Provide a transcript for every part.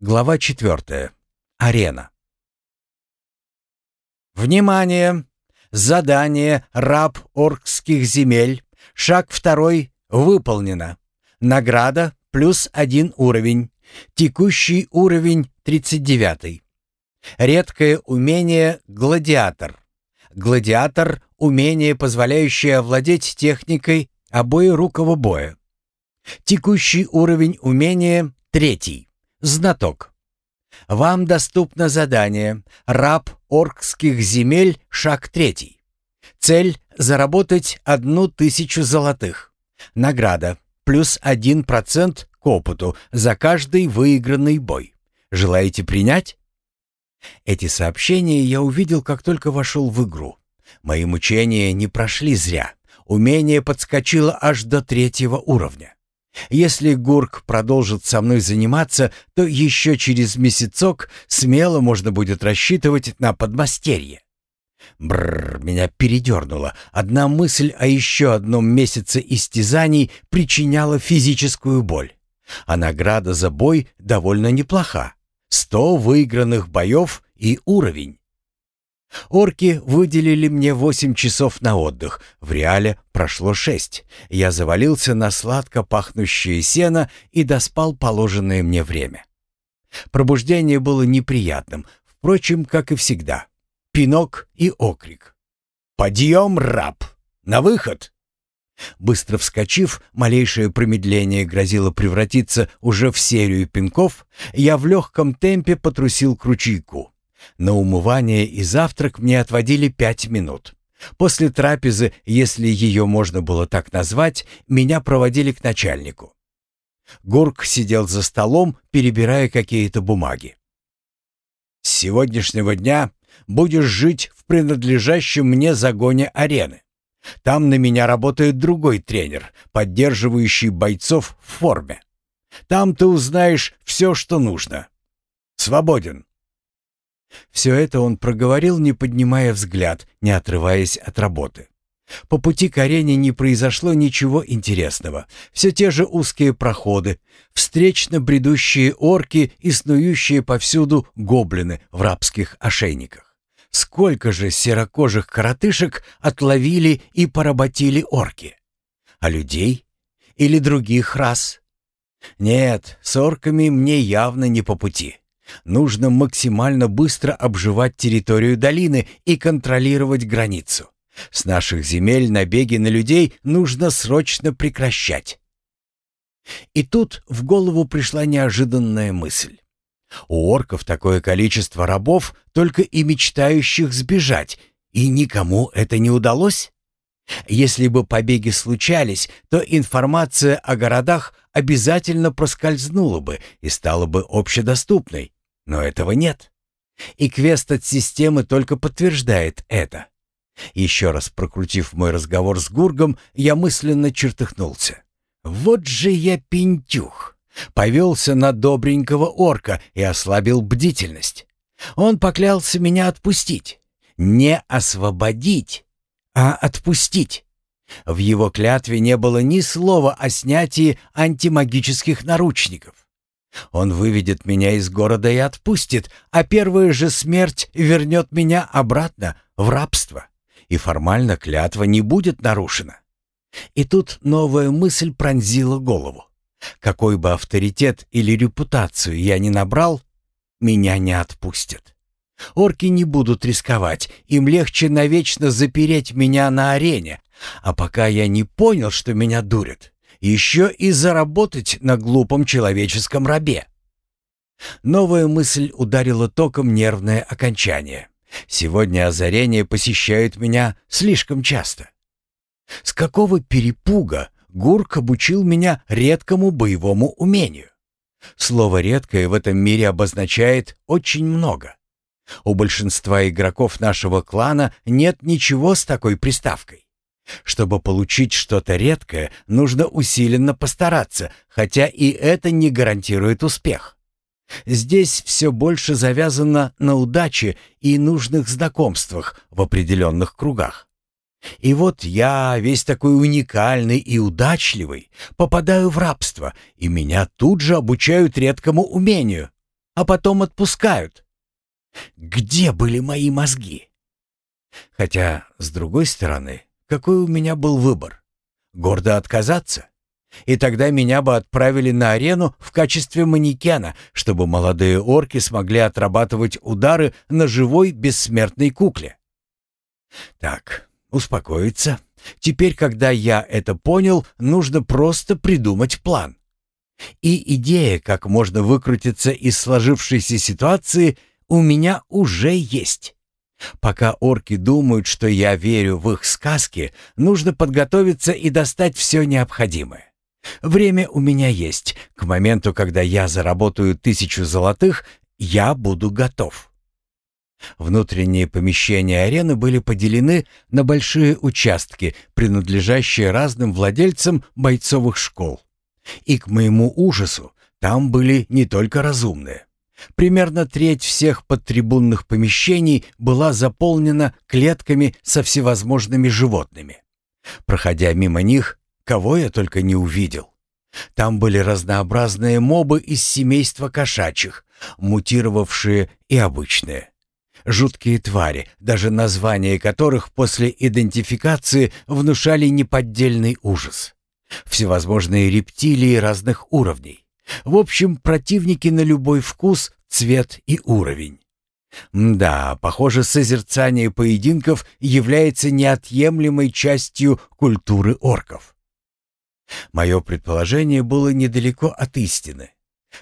Глава 4. Арена. Внимание! Задание «Раб оркских земель». Шаг второй выполнено. Награда плюс один уровень. Текущий уровень 39. Редкое умение «Гладиатор». Гладиатор — умение, позволяющее овладеть техникой обоерукого боя. Текущий уровень умения — третий. Знаток. Вам доступно задание «Раб оркских земель. Шаг третий». Цель — заработать одну тысячу золотых. Награда — плюс один процент к опыту за каждый выигранный бой. Желаете принять? Эти сообщения я увидел, как только вошел в игру. Мои мучения не прошли зря. Умение подскочило аж до третьего уровня. Если Гурк продолжит со мной заниматься, то еще через месяцок смело можно будет рассчитывать на подмастерье. Бррр, меня передернуло. Одна мысль о еще одном месяце истязаний причиняла физическую боль. А награда за бой довольно неплоха. Сто выигранных боев и уровень. Орки выделили мне восемь часов на отдых. В реале прошло шесть. Я завалился на сладко пахнущее сено и доспал положенное мне время. Пробуждение было неприятным, впрочем, как и всегда. Пинок и окрик. «Подъем, раб! На выход!» Быстро вскочив, малейшее промедление грозило превратиться уже в серию пинков, я в легком темпе потрусил к ручейку. На умывание и завтрак мне отводили пять минут. После трапезы, если ее можно было так назвать, меня проводили к начальнику. Гурк сидел за столом, перебирая какие-то бумаги. «С сегодняшнего дня будешь жить в принадлежащем мне загоне арены. Там на меня работает другой тренер, поддерживающий бойцов в форме. Там ты узнаешь все, что нужно. Свободен. Все это он проговорил, не поднимая взгляд, не отрываясь от работы. По пути к арене не произошло ничего интересного. Все те же узкие проходы, встречно бредущие орки и снующие повсюду гоблины в рабских ошейниках. Сколько же серокожих коротышек отловили и поработили орки? А людей? Или других рас? Нет, с орками мне явно не по пути. Нужно максимально быстро обживать территорию долины и контролировать границу. С наших земель набеги на людей нужно срочно прекращать. И тут в голову пришла неожиданная мысль. У орков такое количество рабов, только и мечтающих сбежать, и никому это не удалось? Если бы побеги случались, то информация о городах обязательно проскользнула бы и стала бы общедоступной. Но этого нет. И квест от системы только подтверждает это. Еще раз прокрутив мой разговор с Гургом, я мысленно чертыхнулся. Вот же я пентюх. Повелся на добренького орка и ослабил бдительность. Он поклялся меня отпустить. Не освободить, а отпустить. В его клятве не было ни слова о снятии антимагических наручников. Он выведет меня из города и отпустит, а первая же смерть вернет меня обратно в рабство, и формально клятва не будет нарушена. И тут новая мысль пронзила голову. Какой бы авторитет или репутацию я ни набрал, меня не отпустят. Орки не будут рисковать, им легче навечно запереть меня на арене, а пока я не понял, что меня дурят, еще и заработать на глупом человеческом рабе. Новая мысль ударила током нервное окончание. Сегодня озарения посещают меня слишком часто. С какого перепуга Гурк обучил меня редкому боевому умению? Слово «редкое» в этом мире обозначает очень много. У большинства игроков нашего клана нет ничего с такой приставкой. Чтобы получить что-то редкое, нужно усиленно постараться, хотя и это не гарантирует успех. Здесь все больше завязано на удаче и нужных знакомствах в определенных кругах. И вот я, весь такой уникальный и удачливый, попадаю в рабство, и меня тут же обучают редкому умению. а потом отпускают. Где были мои мозги? Хотя, с другой стороны, какой у меня был выбор? Гордо отказаться? И тогда меня бы отправили на арену в качестве манекена, чтобы молодые орки смогли отрабатывать удары на живой бессмертной кукле. Так, успокоиться. Теперь, когда я это понял, нужно просто придумать план. И идея, как можно выкрутиться из сложившейся ситуации, у меня уже есть. Пока орки думают, что я верю в их сказки, нужно подготовиться и достать все необходимое. Время у меня есть. К моменту, когда я заработаю тысячу золотых, я буду готов. Внутренние помещения арены были поделены на большие участки, принадлежащие разным владельцам бойцовых школ. И к моему ужасу, там были не только разумные. Примерно треть всех подтрибунных помещений была заполнена клетками со всевозможными животными. Проходя мимо них, кого я только не увидел. Там были разнообразные мобы из семейства кошачьих, мутировавшие и обычные. Жуткие твари, даже названия которых после идентификации внушали неподдельный ужас. Всевозможные рептилии разных уровней. В общем, противники на любой вкус, цвет и уровень. Да, похоже, созерцание поединков является неотъемлемой частью культуры орков. Мое предположение было недалеко от истины.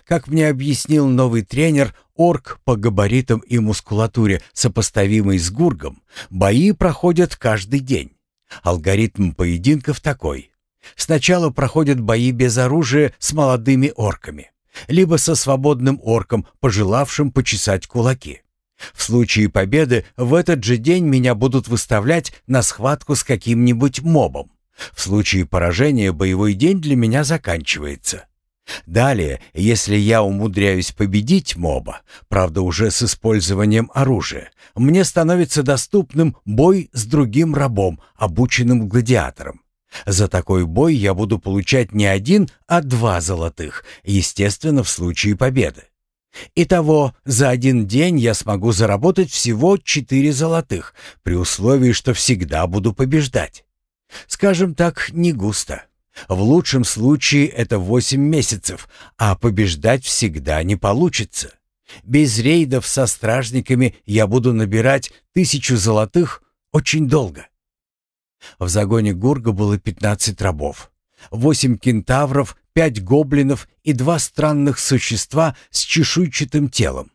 Как мне объяснил новый тренер, орк по габаритам и мускулатуре, сопоставимый с гургом, бои проходят каждый день. Алгоритм поединков такой. Сначала проходят бои без оружия с молодыми орками, либо со свободным орком, пожелавшим почесать кулаки. В случае победы в этот же день меня будут выставлять на схватку с каким-нибудь мобом. В случае поражения боевой день для меня заканчивается. Далее, если я умудряюсь победить моба, правда уже с использованием оружия, мне становится доступным бой с другим рабом, обученным гладиатором. За такой бой я буду получать не один, а два золотых, естественно, в случае победы. Итого, за один день я смогу заработать всего четыре золотых, при условии, что всегда буду побеждать. Скажем так, не густо. В лучшем случае это восемь месяцев, а побеждать всегда не получится. Без рейдов со стражниками я буду набирать тысячу золотых очень долго. В загоне Гурга было пятнадцать рабов, восемь кентавров, пять гоблинов и два странных существа с чешуйчатым телом.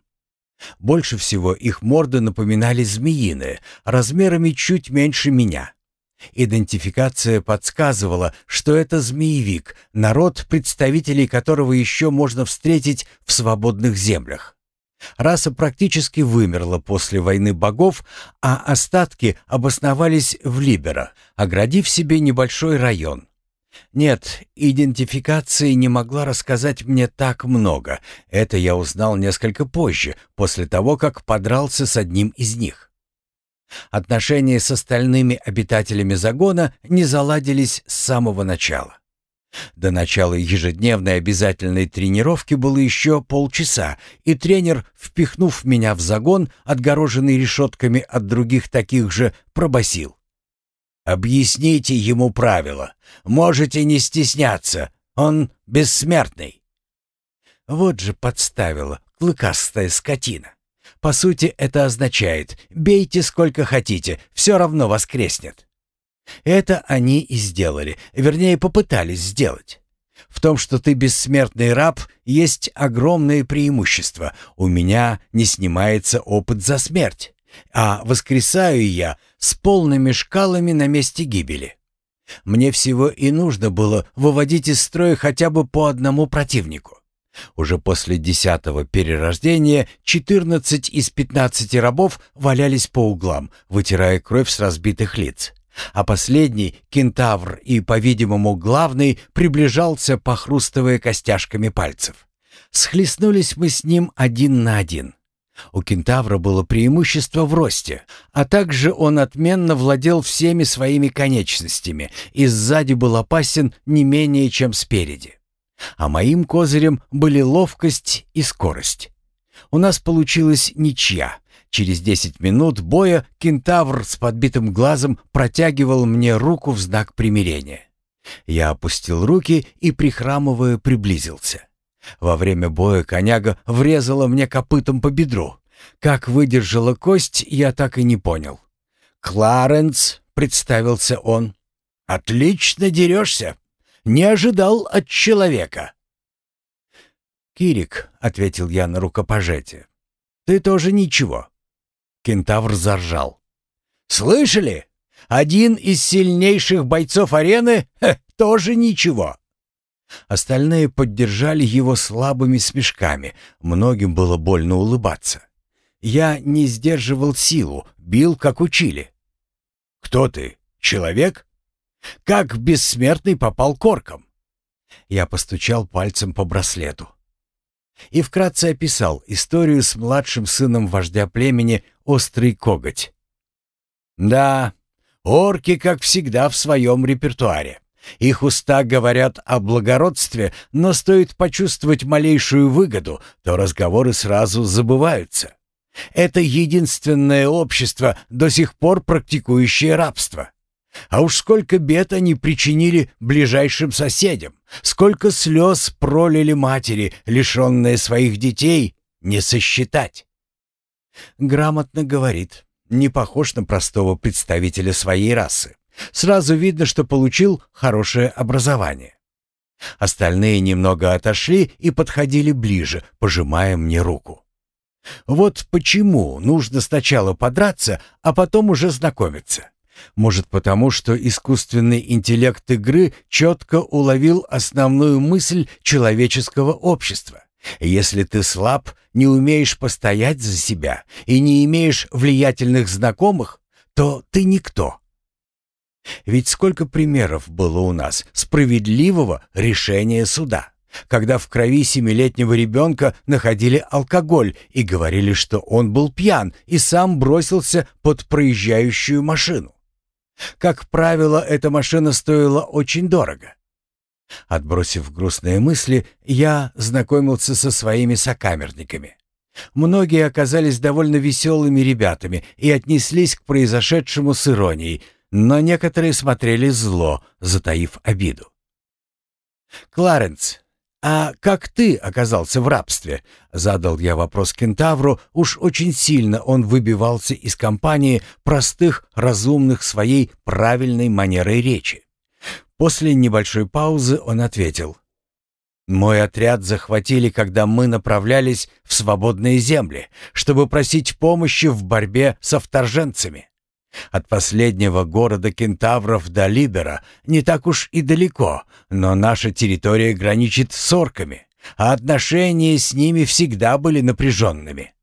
Больше всего их морды напоминали змеиные, размерами чуть меньше меня. Идентификация подсказывала, что это змеевик, народ, представителей которого еще можно встретить в свободных землях. Раса практически вымерла после войны богов, а остатки обосновались в Либера, оградив себе небольшой район. Нет, идентификация не могла рассказать мне так много. Это я узнал несколько позже, после того, как подрался с одним из них. Отношения с остальными обитателями загона не заладились с самого начала. До начала ежедневной обязательной тренировки было еще полчаса, и тренер, впихнув меня в загон, отгороженный решетками от других таких же, пробасил. «Объясните ему правила. Можете не стесняться. Он бессмертный». Вот же подставила клыкастая скотина. По сути, это означает «бейте сколько хотите, все равно воскреснет». Это они и сделали, вернее, попытались сделать. В том, что ты бессмертный раб, есть огромное преимущество. У меня не снимается опыт за смерть, а воскресаю я с полными шкалами на месте гибели. Мне всего и нужно было выводить из строя хотя бы по одному противнику. Уже после десятого перерождения 14 из 15 рабов валялись по углам, вытирая кровь с разбитых лиц. А последний, кентавр и, по-видимому, главный, приближался, похрустывая костяшками пальцев. Схлестнулись мы с ним один на один. У кентавра было преимущество в росте, а также он отменно владел всеми своими конечностями и сзади был опасен не менее, чем спереди. А моим козырем были ловкость и скорость. У нас получилась ничья. Через десять минут боя кентавр с подбитым глазом протягивал мне руку в знак примирения. Я опустил руки и, прихрамывая, приблизился. Во время боя коняга врезала мне копытом по бедру. Как выдержала кость, я так и не понял. «Кларенс», — представился он, — «отлично дерешься. Не ожидал от человека». «Кирик», — ответил я на рукопожатие, — «ты тоже ничего». Кентавр заржал. «Слышали? Один из сильнейших бойцов арены тоже ничего». Остальные поддержали его слабыми смешками, многим было больно улыбаться. Я не сдерживал силу, бил, как учили. «Кто ты? Человек? Как бессмертный попал корком?» Я постучал пальцем по браслету и вкратце описал историю с младшим сыном вождя племени «Острый коготь». Да, орки, как всегда, в своем репертуаре. Их уста говорят о благородстве, но стоит почувствовать малейшую выгоду, то разговоры сразу забываются. Это единственное общество, до сих пор практикующее рабство. А уж сколько бед они причинили ближайшим соседям, сколько слез пролили матери, лишенные своих детей, не сосчитать. Грамотно говорит, не похож на простого представителя своей расы. Сразу видно, что получил хорошее образование. Остальные немного отошли и подходили ближе, пожимая мне руку. Вот почему нужно сначала подраться, а потом уже знакомиться. Может потому, что искусственный интеллект игры четко уловил основную мысль человеческого общества. Если ты слаб, не умеешь постоять за себя и не имеешь влиятельных знакомых, то ты никто. Ведь сколько примеров было у нас справедливого решения суда, когда в крови семилетнего ребенка находили алкоголь и говорили, что он был пьян и сам бросился под проезжающую машину. Как правило, эта машина стоила очень дорого. Отбросив грустные мысли, я знакомился со своими сокамерниками. Многие оказались довольно веселыми ребятами и отнеслись к произошедшему с иронией, но некоторые смотрели зло, затаив обиду. «Кларенс, «А как ты оказался в рабстве?» — задал я вопрос кентавру. Уж очень сильно он выбивался из компании простых, разумных своей правильной манерой речи. После небольшой паузы он ответил. «Мой отряд захватили, когда мы направлялись в свободные земли, чтобы просить помощи в борьбе со вторженцами. От последнего города кентавров до Либера не так уж и далеко, но наша территория граничит с орками, а отношения с ними всегда были напряженными.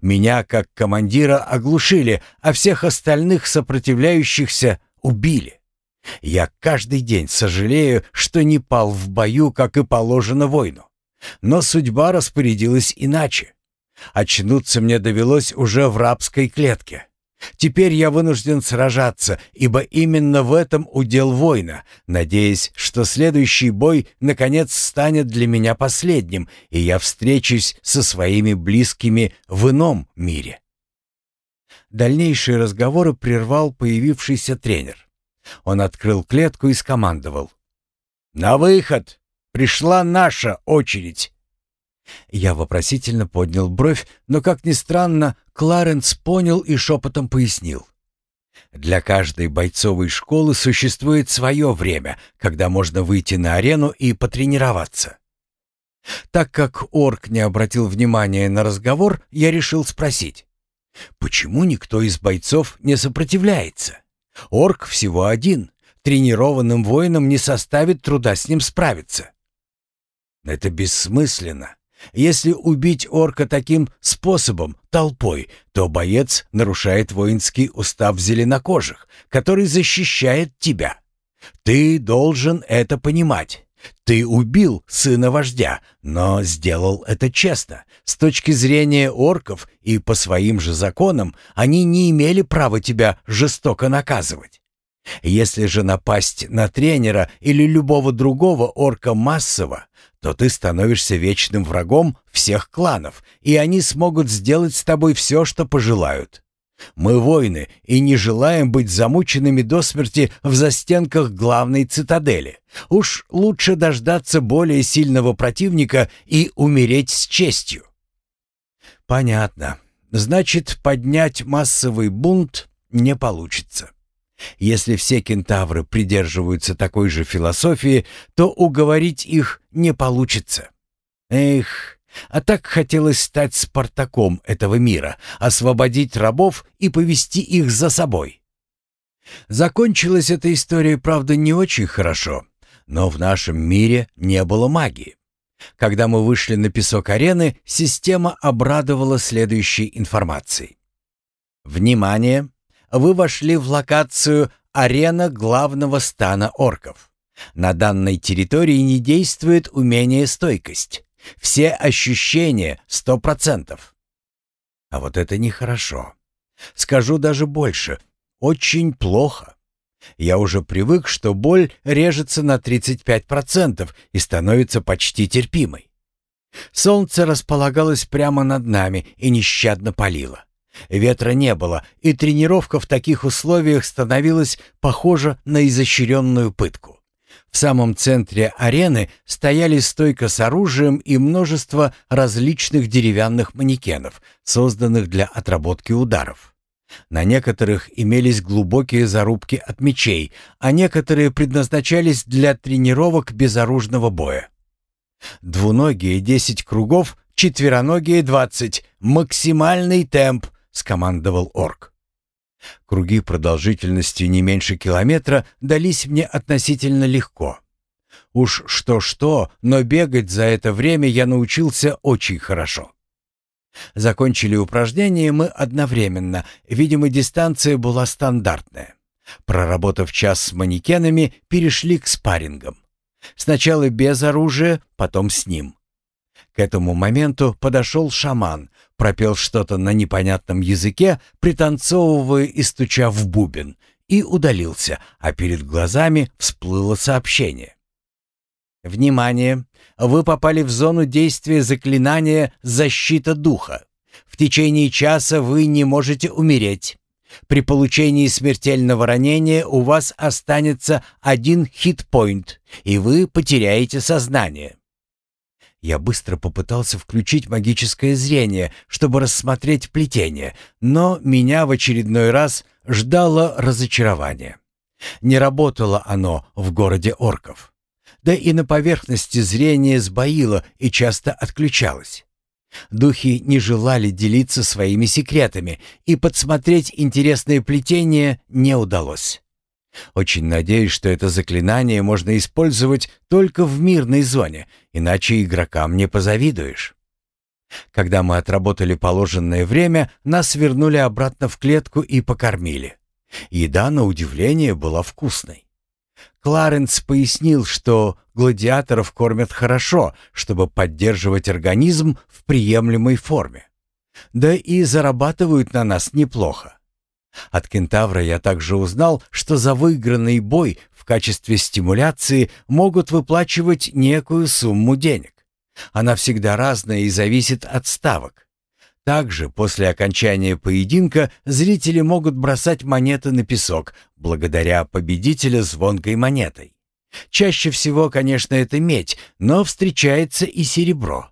Меня, как командира, оглушили, а всех остальных сопротивляющихся убили. Я каждый день сожалею, что не пал в бою, как и положено воину. Но судьба распорядилась иначе. Очнуться мне довелось уже в рабской клетке. Теперь я вынужден сражаться, ибо именно в этом удел воина, надеясь, что следующий бой наконец станет для меня последним, и я встречусь со своими близкими в ином мире. Дальнейшие разговоры прервал появившийся тренер. Он открыл клетку и скомандовал. «На выход! Пришла наша очередь!» Я вопросительно поднял бровь, но, как ни странно, Кларенс понял и шепотом пояснил. Для каждой бойцовой школы существует свое время, когда можно выйти на арену и потренироваться. Так как орк не обратил внимания на разговор, я решил спросить. Почему никто из бойцов не сопротивляется? Орк всего один. Тренированным воинам не составит труда с ним справиться. Это бессмысленно. Если убить орка таким способом, толпой, то боец нарушает воинский устав зеленокожих, который защищает тебя. Ты должен это понимать. Ты убил сына вождя, но сделал это честно. С точки зрения орков и по своим же законам они не имели права тебя жестоко наказывать. Если же напасть на тренера или любого другого орка массово, то ты становишься вечным врагом всех кланов, и они смогут сделать с тобой все, что пожелают. Мы воины и не желаем быть замученными до смерти в застенках главной цитадели. Уж лучше дождаться более сильного противника и умереть с честью. Понятно. Значит, поднять массовый бунт не получится. Если все кентавры придерживаются такой же философии, то уговорить их не получится. Эх, а так хотелось стать Спартаком этого мира, освободить рабов и повести их за собой. Закончилась эта история, правда, не очень хорошо, но в нашем мире не было магии. Когда мы вышли на песок арены, система обрадовала следующей информацией. Внимание! Вы вошли в локацию «Арена главного стана орков». На данной территории не действует умение «Стойкость». Все ощущения сто процентов. А вот это нехорошо. Скажу даже больше. Очень плохо. Я уже привык, что боль режется на 35% и становится почти терпимой. Солнце располагалось прямо над нами и нещадно палило. Ветра не было, и тренировка в таких условиях становилась похожа на изощренную пытку. В самом центре арены стояли стойка с оружием и множество различных деревянных манекенов, созданных для отработки ударов. На некоторых имелись глубокие зарубки от мечей, а некоторые предназначались для тренировок безоружного боя. «Двуногие десять кругов, четвероногие двадцать, максимальный темп», — скомандовал орк. Круги продолжительностью не меньше километра дались мне относительно легко. Уж что-что, но бегать за это время я научился очень хорошо. Закончили упражнение мы одновременно, видимо, дистанция была стандартная. Проработав час с манекенами, перешли к спаррингам. Сначала без оружия, потом с ним. К этому моменту подошел шаман, пропел что-то на непонятном языке, пританцовывая и стуча в бубен, и удалился, а перед глазами всплыло сообщение. «Внимание! Вы попали в зону действия заклинания «Защита духа». В течение часа вы не можете умереть. При получении смертельного ранения у вас останется один хитпоинт, и вы потеряете сознание. Я быстро попытался включить магическое зрение, чтобы рассмотреть плетение, но меня в очередной раз ждало разочарование. Не работало оно в городе орков. Да и на поверхности зрение сбоило и часто отключалось. Духи не желали делиться своими секретами, и подсмотреть интересное плетение не удалось. Очень надеюсь, что это заклинание можно использовать только в мирной зоне, иначе игрокам не позавидуешь. Когда мы отработали положенное время, нас вернули обратно в клетку и покормили. Еда, на удивление, была вкусной. Кларенс пояснил, что гладиаторов кормят хорошо, чтобы поддерживать организм в приемлемой форме. Да и зарабатывают на нас неплохо. От кентавра я также узнал, что за выигранный бой в качестве стимуляции могут выплачивать некую сумму денег. Она всегда разная и зависит от ставок. Также после окончания поединка зрители могут бросать монеты на песок, благодаря победителя звонкой монетой. Чаще всего, конечно, это медь, но встречается и серебро.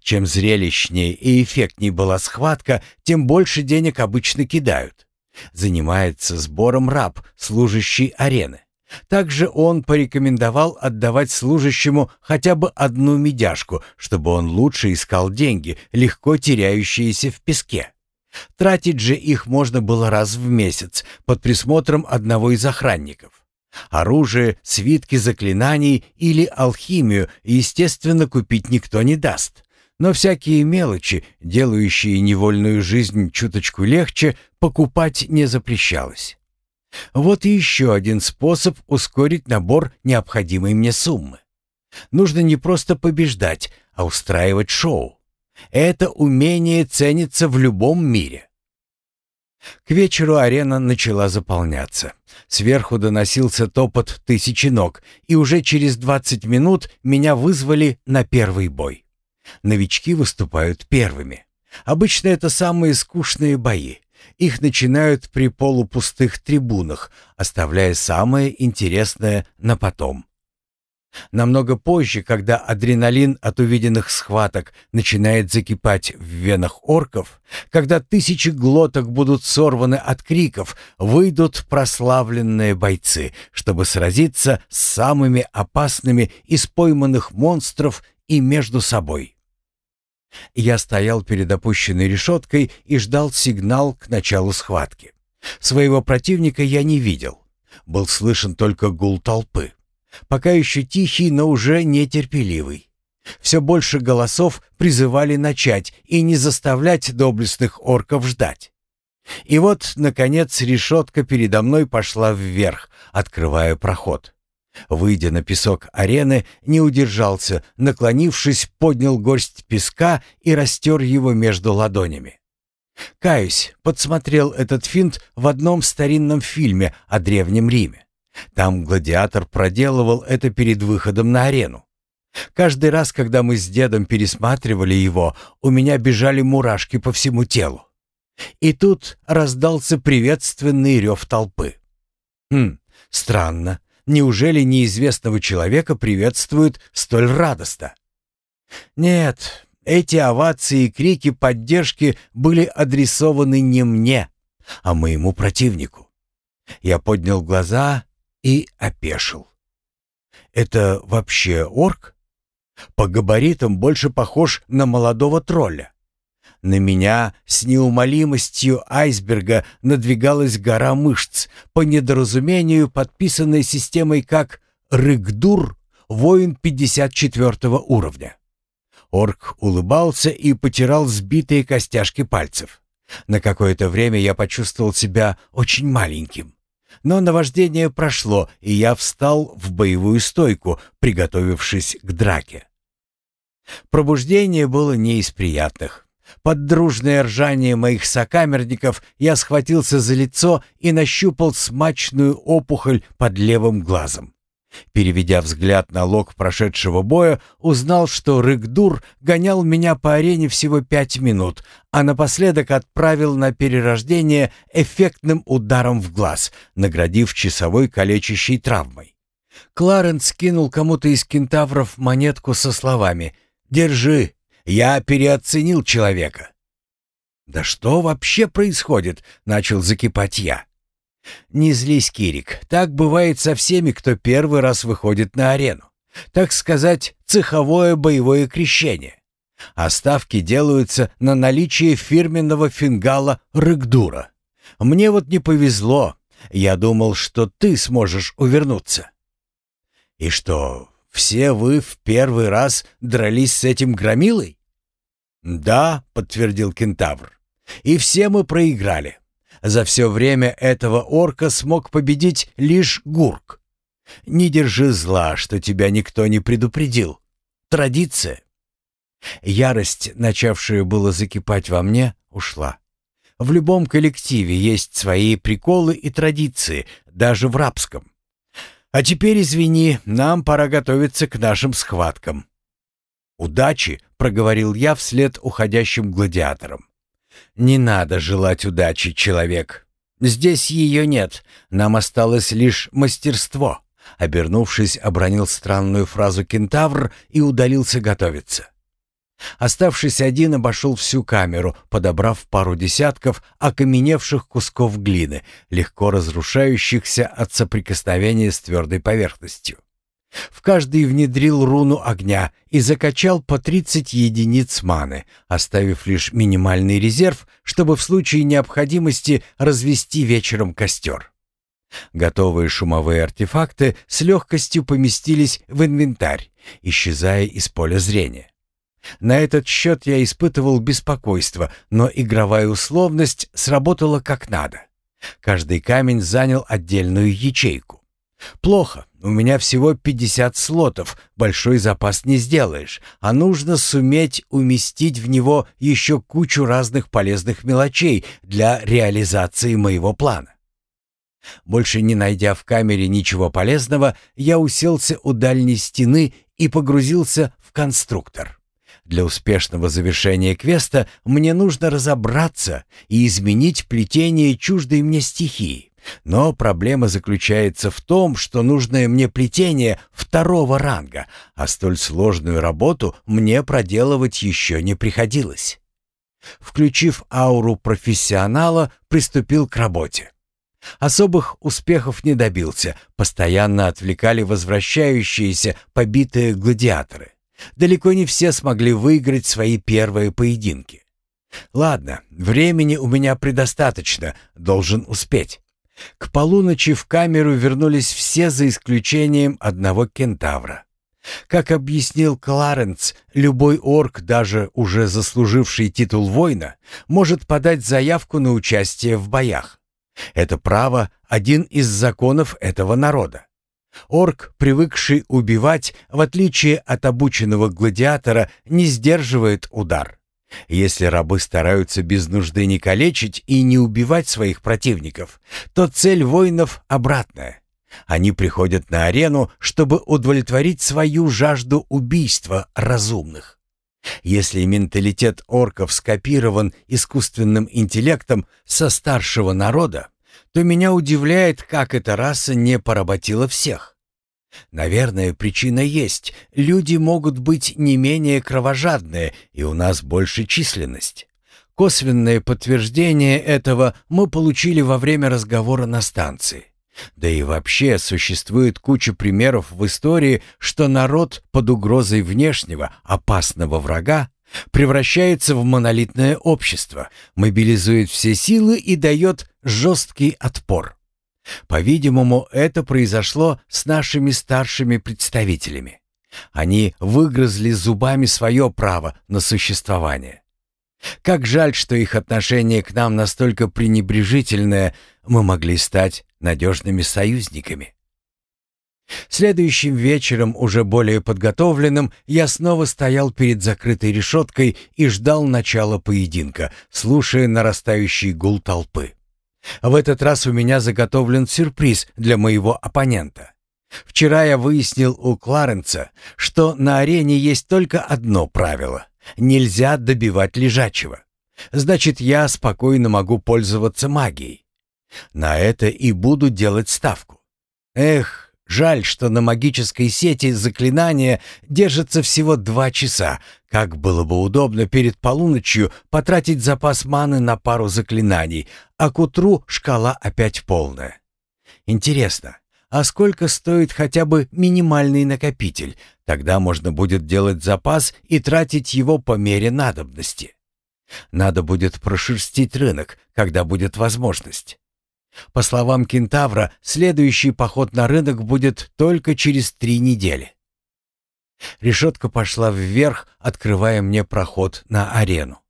Чем зрелищнее и эффектнее была схватка, тем больше денег обычно кидают. Занимается сбором раб, служащий арены. Также он порекомендовал отдавать служащему хотя бы одну медяшку, чтобы он лучше искал деньги, легко теряющиеся в песке. Тратить же их можно было раз в месяц под присмотром одного из охранников. Оружие, свитки заклинаний или алхимию, естественно, купить никто не даст. Но всякие мелочи, делающие невольную жизнь чуточку легче, покупать не запрещалось. Вот и еще один способ ускорить набор необходимой мне суммы. Нужно не просто побеждать, а устраивать шоу. Это умение ценится в любом мире. К вечеру арена начала заполняться. Сверху доносился топот тысячи ног, и уже через 20 минут меня вызвали на первый бой. Новички выступают первыми. Обычно это самые скучные бои. Их начинают при полупустых трибунах, оставляя самое интересное на потом. Намного позже, когда адреналин от увиденных схваток начинает закипать в венах орков, когда тысячи глоток будут сорваны от криков, выйдут прославленные бойцы, чтобы сразиться с самыми опасными из пойманных монстров и между собой. Я стоял перед опущенной решеткой и ждал сигнал к началу схватки. Своего противника я не видел. Был слышен только гул толпы. Пока еще тихий, но уже нетерпеливый. Все больше голосов призывали начать и не заставлять доблестных орков ждать. И вот, наконец, решетка передо мной пошла вверх, открывая проход. Выйдя на песок арены, не удержался, наклонившись, поднял горсть песка и растер его между ладонями. Каюсь, подсмотрел этот финт в одном старинном фильме о Древнем Риме. Там гладиатор проделывал это перед выходом на арену. Каждый раз, когда мы с дедом пересматривали его, у меня бежали мурашки по всему телу. И тут раздался приветственный рев толпы. Хм, странно. Неужели неизвестного человека приветствуют столь радостно? Нет, эти овации и крики поддержки были адресованы не мне, а моему противнику. Я поднял глаза и опешил. Это вообще орк? По габаритам больше похож на молодого тролля. На меня с неумолимостью айсберга надвигалась гора мышц, по недоразумению подписанной системой как «Рыгдур», воин 54 уровня. Орк улыбался и потирал сбитые костяшки пальцев. На какое-то время я почувствовал себя очень маленьким. Но наваждение прошло, и я встал в боевую стойку, приготовившись к драке. Пробуждение было не из приятных. Под дружное ржание моих сокамерников я схватился за лицо и нащупал смачную опухоль под левым глазом. Переведя взгляд на лог прошедшего боя, узнал, что Рыгдур гонял меня по арене всего пять минут, а напоследок отправил на перерождение эффектным ударом в глаз, наградив часовой калечащей травмой. Кларенс кинул кому-то из кентавров монетку со словами «Держи, я переоценил человека. «Да что вообще происходит?» — начал закипать я. «Не злись, Кирик, так бывает со всеми, кто первый раз выходит на арену. Так сказать, цеховое боевое крещение. А ставки делаются на наличие фирменного фингала Рыгдура. Мне вот не повезло. Я думал, что ты сможешь увернуться». «И что, все вы в первый раз дрались с этим громилой?» «Да», — подтвердил кентавр. «И все мы проиграли. За все время этого орка смог победить лишь Гурк. Не держи зла, что тебя никто не предупредил. Традиция». Ярость, начавшая было закипать во мне, ушла. В любом коллективе есть свои приколы и традиции, даже в рабском. А теперь, извини, нам пора готовиться к нашим схваткам. «Удачи!» — проговорил я вслед уходящим гладиаторам. «Не надо желать удачи, человек. Здесь ее нет. Нам осталось лишь мастерство». Обернувшись, обронил странную фразу кентавр и удалился готовиться. Оставшись один, обошел всю камеру, подобрав пару десятков окаменевших кусков глины, легко разрушающихся от соприкосновения с твердой поверхностью. В каждый внедрил руну огня и закачал по 30 единиц маны, оставив лишь минимальный резерв, чтобы в случае необходимости развести вечером костер. Готовые шумовые артефакты с легкостью поместились в инвентарь, исчезая из поля зрения. На этот счет я испытывал беспокойство, но игровая условность сработала как надо. Каждый камень занял отдельную ячейку. Плохо. У меня всего 50 слотов, большой запас не сделаешь, а нужно суметь уместить в него еще кучу разных полезных мелочей для реализации моего плана. Больше не найдя в камере ничего полезного, я уселся у дальней стены и погрузился в конструктор. Для успешного завершения квеста мне нужно разобраться и изменить плетение чуждой мне стихии. Но проблема заключается в том, что нужное мне плетение второго ранга, а столь сложную работу мне проделывать еще не приходилось. Включив ауру профессионала, приступил к работе. Особых успехов не добился, постоянно отвлекали возвращающиеся побитые гладиаторы. Далеко не все смогли выиграть свои первые поединки. Ладно, времени у меня предостаточно, должен успеть. К полуночи в камеру вернулись все за исключением одного кентавра. Как объяснил Кларенс, любой орк, даже уже заслуживший титул воина, может подать заявку на участие в боях. Это право – один из законов этого народа. Орк, привыкший убивать, в отличие от обученного гладиатора, не сдерживает удар. Если рабы стараются без нужды не калечить и не убивать своих противников, то цель воинов обратная. Они приходят на арену, чтобы удовлетворить свою жажду убийства разумных. Если менталитет орков скопирован искусственным интеллектом со старшего народа, то меня удивляет, как эта раса не поработила всех. Наверное, причина есть. Люди могут быть не менее кровожадные, и у нас больше численность. Косвенное подтверждение этого мы получили во время разговора на станции. Да и вообще существует куча примеров в истории, что народ под угрозой внешнего опасного врага превращается в монолитное общество, мобилизует все силы и дает жесткий отпор. По-видимому, это произошло с нашими старшими представителями. Они выгрызли зубами свое право на существование. Как жаль, что их отношение к нам настолько пренебрежительное, мы могли стать надежными союзниками. Следующим вечером, уже более подготовленным, я снова стоял перед закрытой решеткой и ждал начала поединка, слушая нарастающий гул толпы. В этот раз у меня заготовлен сюрприз для моего оппонента. Вчера я выяснил у Кларенса, что на арене есть только одно правило — нельзя добивать лежачего. Значит, я спокойно могу пользоваться магией. На это и буду делать ставку. Эх, Жаль, что на магической сети заклинания держатся всего два часа. Как было бы удобно перед полуночью потратить запас маны на пару заклинаний, а к утру шкала опять полная. Интересно, а сколько стоит хотя бы минимальный накопитель? Тогда можно будет делать запас и тратить его по мере надобности. Надо будет прошерстить рынок, когда будет возможность. По словам кентавра, следующий поход на рынок будет только через три недели. Решетка пошла вверх, открывая мне проход на арену.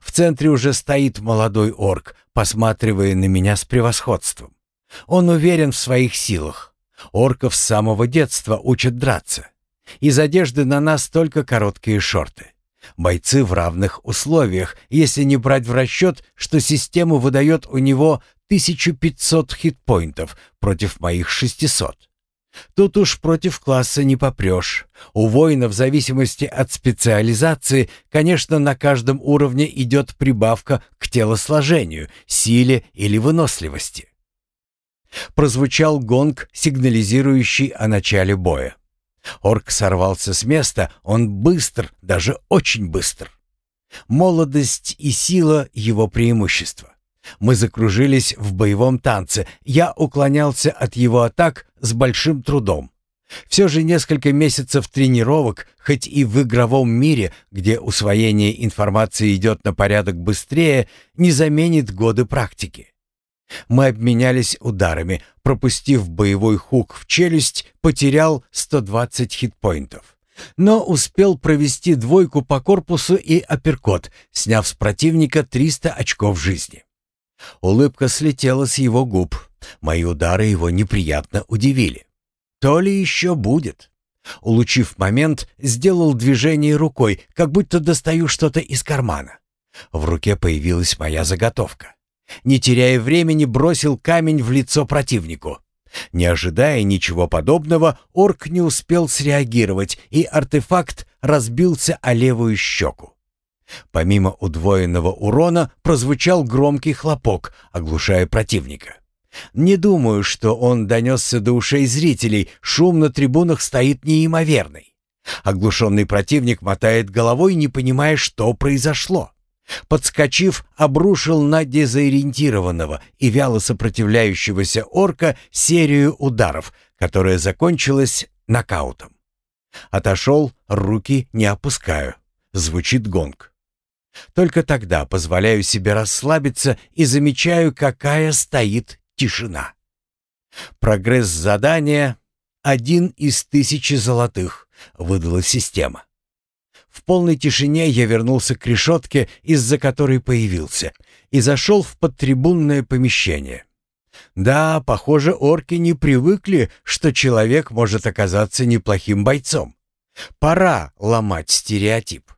В центре уже стоит молодой орк, посматривая на меня с превосходством. Он уверен в своих силах. Орков с самого детства учат драться. Из одежды на нас только короткие шорты. Бойцы в равных условиях, если не брать в расчет, что система выдает у него 1500 хитпоинтов против моих 600. Тут уж против класса не попрешь. У воина в зависимости от специализации, конечно, на каждом уровне идет прибавка к телосложению, силе или выносливости. Прозвучал гонг, сигнализирующий о начале боя. Орк сорвался с места, он быстр, даже очень быстр. Молодость и сила — его преимущество. Мы закружились в боевом танце. Я уклонялся от его атак с большим трудом. Все же несколько месяцев тренировок, хоть и в игровом мире, где усвоение информации идет на порядок быстрее, не заменит годы практики. Мы обменялись ударами. Пропустив боевой хук в челюсть, потерял 120 хитпоинтов. Но успел провести двойку по корпусу и апперкот, сняв с противника 300 очков жизни. Улыбка слетела с его губ. Мои удары его неприятно удивили. То ли еще будет. Улучив момент, сделал движение рукой, как будто достаю что-то из кармана. В руке появилась моя заготовка. Не теряя времени, бросил камень в лицо противнику. Не ожидая ничего подобного, орк не успел среагировать, и артефакт разбился о левую щеку. Помимо удвоенного урона прозвучал громкий хлопок, оглушая противника. Не думаю, что он донесся до ушей зрителей, шум на трибунах стоит неимоверный. Оглушенный противник мотает головой, не понимая, что произошло. Подскочив, обрушил на дезориентированного и вяло сопротивляющегося орка серию ударов, которая закончилась нокаутом. Отошел, руки не опускаю. Звучит гонг. Только тогда позволяю себе расслабиться и замечаю, какая стоит тишина. Прогресс задания — один из тысячи золотых, выдала система. В полной тишине я вернулся к решетке, из-за которой появился, и зашел в подтрибунное помещение. Да, похоже, орки не привыкли, что человек может оказаться неплохим бойцом. Пора ломать стереотип.